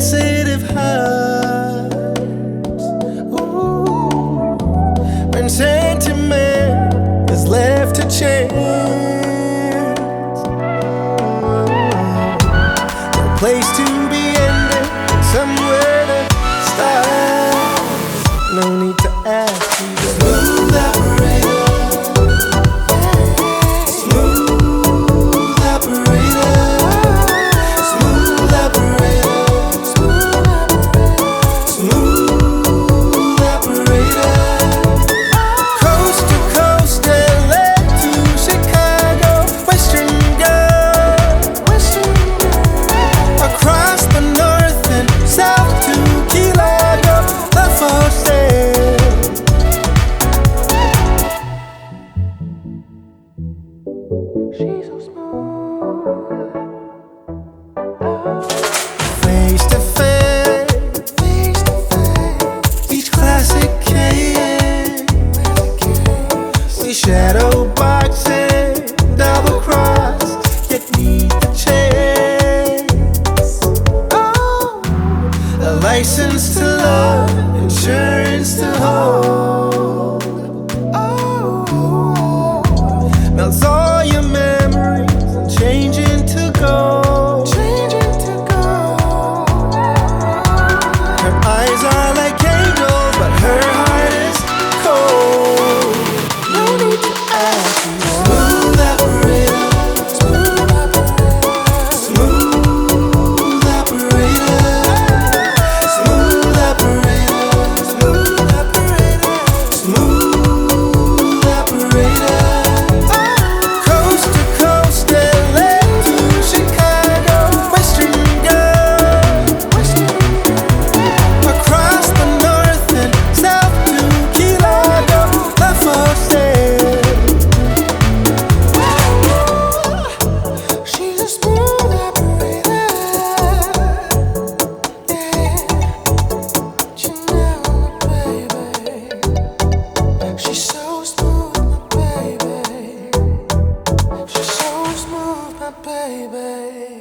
sensitive hearts. When sentiment is left to chance, no place to be ended, somewhere to start. No need to ask you to double cross, yet need the chase. Oh, a license to love, insurance to hold. baby.